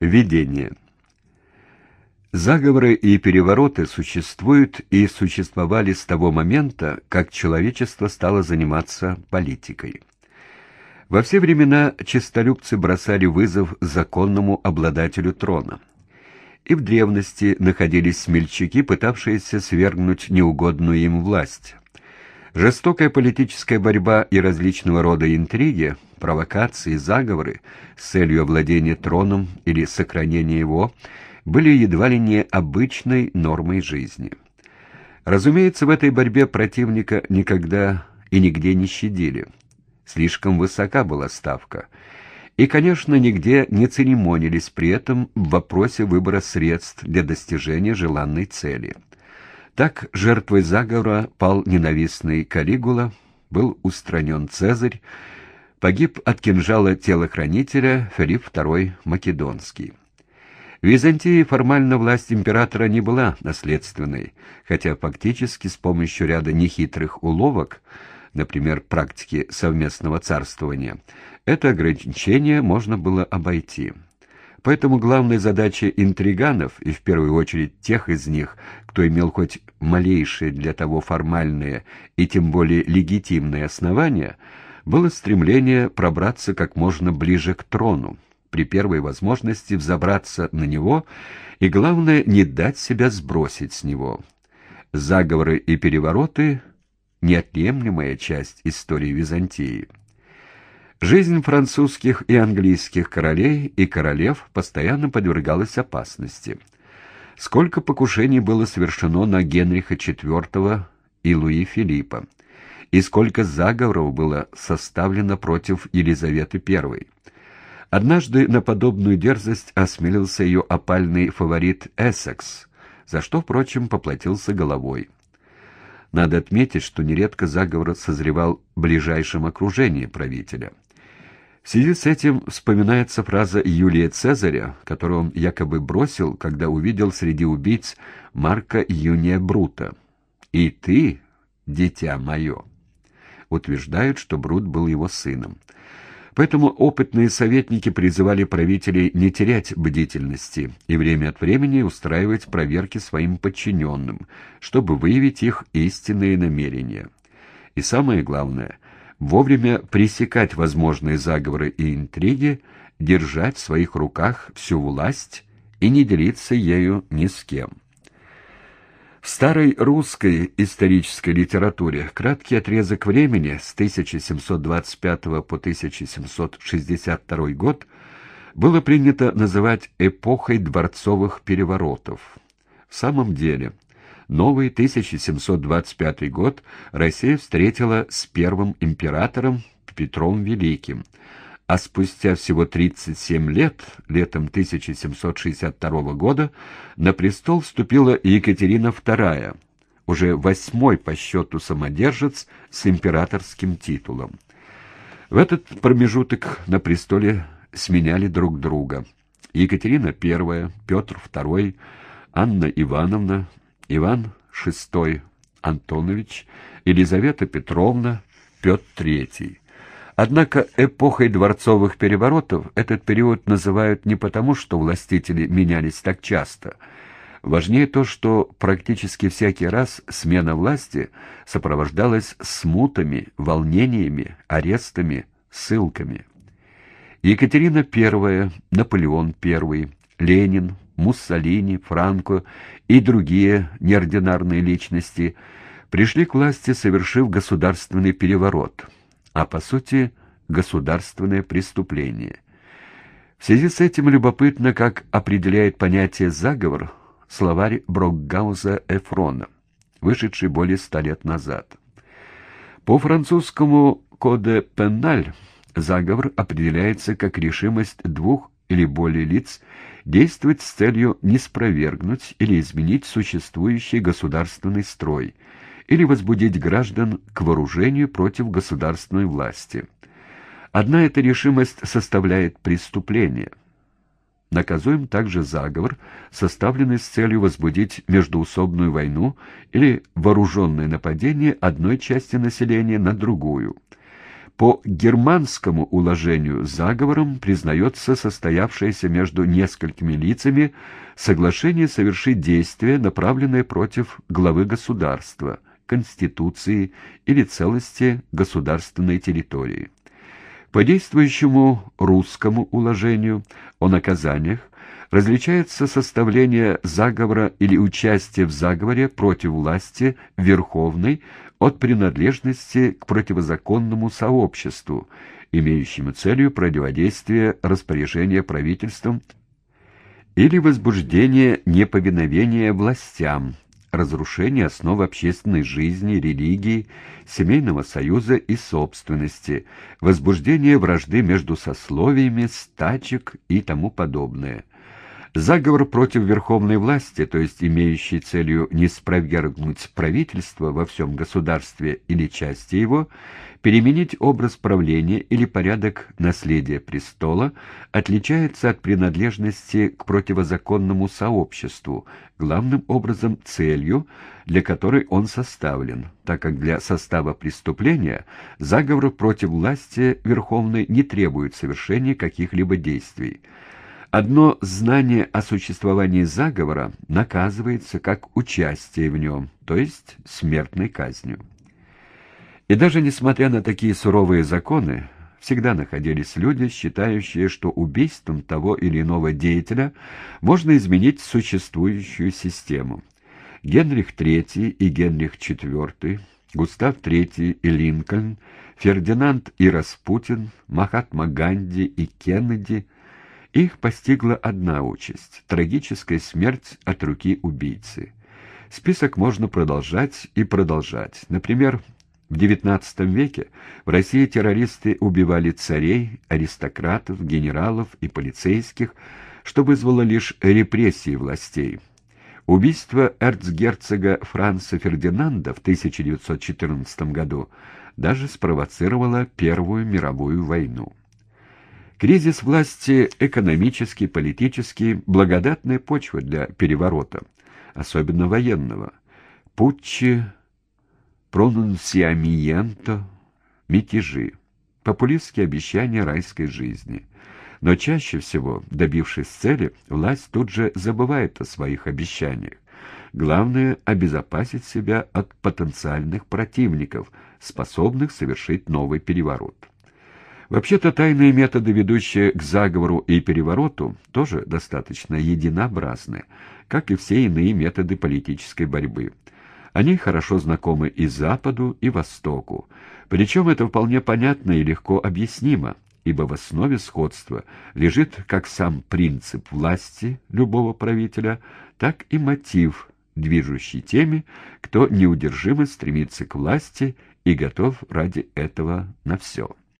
Введение. Заговоры и перевороты существуют и существовали с того момента, как человечество стало заниматься политикой. Во все времена честолюбцы бросали вызов законному обладателю трона. И в древности находились смельчаки, пытавшиеся свергнуть неугодную им власть. Жестокая политическая борьба и различного рода интриги, провокации, заговоры с целью овладения троном или сохранения его были едва ли не обычной нормой жизни. Разумеется, в этой борьбе противника никогда и нигде не щадили – Слишком высока была ставка. И, конечно, нигде не церемонились при этом в вопросе выбора средств для достижения желанной цели. Так жертвой заговора пал ненавистный Калигула, был устранен Цезарь, погиб от кинжала телохранителя Филипп II Македонский. В Византии формально власть императора не была наследственной, хотя фактически с помощью ряда нехитрых уловок – например, практики совместного царствования, это ограничение можно было обойти. Поэтому главной задачей интриганов, и в первую очередь тех из них, кто имел хоть малейшие для того формальные и тем более легитимные основания, было стремление пробраться как можно ближе к трону, при первой возможности взобраться на него и, главное, не дать себя сбросить с него. Заговоры и перевороты неотъемлемая часть истории Византии. Жизнь французских и английских королей и королев постоянно подвергалась опасности. Сколько покушений было совершено на Генриха IV и Луи Филиппа, и сколько заговоров было составлено против Елизаветы I. Однажды на подобную дерзость осмелился ее опальный фаворит Эссекс, за что, впрочем, поплатился головой. Надо отметить, что нередко заговор созревал в ближайшем окружении правителя. В связи с этим вспоминается фраза Юлия Цезаря, которую он якобы бросил, когда увидел среди убийц Марка Юния Брута. «И ты, дитя мое», утверждают, что Брут был его сыном. Поэтому опытные советники призывали правителей не терять бдительности и время от времени устраивать проверки своим подчиненным, чтобы выявить их истинные намерения. И самое главное, вовремя пресекать возможные заговоры и интриги, держать в своих руках всю власть и не делиться ею ни с кем. В старой русской исторической литературе краткий отрезок времени с 1725 по 1762 год было принято называть эпохой дворцовых переворотов. В самом деле, новый 1725 год Россия встретила с первым императором Петром Великим – а спустя всего 37 лет, летом 1762 года, на престол вступила Екатерина II, уже восьмой по счету самодержец с императорским титулом. В этот промежуток на престоле сменяли друг друга. Екатерина I, Петр II, Анна Ивановна, Иван VI Антонович, Елизавета Петровна, Петр III. Однако эпохой дворцовых переворотов этот период называют не потому, что властители менялись так часто. Важнее то, что практически всякий раз смена власти сопровождалась смутами, волнениями, арестами, ссылками. Екатерина I, Наполеон I, Ленин, Муссолини, Франко и другие неординарные личности пришли к власти, совершив государственный переворот – а по сути государственное преступление. В связи с этим любопытно, как определяет понятие «заговор» словарь Брокгауза Эфрона, вышедший более ста лет назад. По французскому «коде пеналь» заговор определяется как решимость двух или более лиц действовать с целью не спровергнуть или изменить существующий государственный строй – или возбудить граждан к вооружению против государственной власти. Одна эта решимость составляет преступление. Наказуем также заговор, составленный с целью возбудить междуусобную войну или вооруженное нападение одной части населения на другую. По германскому уложению заговором признается состоявшееся между несколькими лицами соглашение совершить действие, направленное против главы государства, конституции или целости государственной территории. По действующему русскому уложению о наказаниях различается составление заговора или участие в заговоре против власти верховной от принадлежности к противозаконному сообществу, имеющему целью противодействие распоряжения правительством или возбуждение неповиновения властям, разрушение основ общественной жизни, религии, семейного союза и собственности, возбуждение вражды между сословиями, стачек и тому подобное. Заговор против верховной власти, то есть имеющий целью не спровергнуть правительство во всем государстве или части его, переменить образ правления или порядок наследия престола, отличается от принадлежности к противозаконному сообществу, главным образом целью, для которой он составлен, так как для состава преступления заговор против власти верховной не требует совершения каких-либо действий. Одно знание о существовании заговора наказывается как участие в нем, то есть смертной казнью. И даже несмотря на такие суровые законы, всегда находились люди, считающие, что убийством того или иного деятеля можно изменить существующую систему. Генрих III и Генрих IV, Густав III и Линкольн, Фердинанд и Распутин, Махатма Ганди и Кеннеди – их постигла одна участь — трагическая смерть от руки убийцы. Список можно продолжать и продолжать. Например, в XIX веке в России террористы убивали царей, аристократов, генералов и полицейских, что вызвало лишь репрессии властей. Убийство эрцгерцога Франца Фердинанда в 1914 году даже спровоцировало Первую мировую войну. Кризис власти экономический, политический, благодатная почва для переворота, особенно военного. Путчи, пронунсиамиенто, мятежи, популистские обещания райской жизни. Но чаще всего, добившись цели, власть тут же забывает о своих обещаниях. Главное — обезопасить себя от потенциальных противников, способных совершить новый переворот. Вообще-то тайные методы, ведущие к заговору и перевороту, тоже достаточно единообразны, как и все иные методы политической борьбы. Они хорошо знакомы и Западу, и Востоку. Причем это вполне понятно и легко объяснимо, ибо в основе сходства лежит как сам принцип власти любого правителя, так и мотив, движущий теми, кто неудержимо стремится к власти и готов ради этого на все.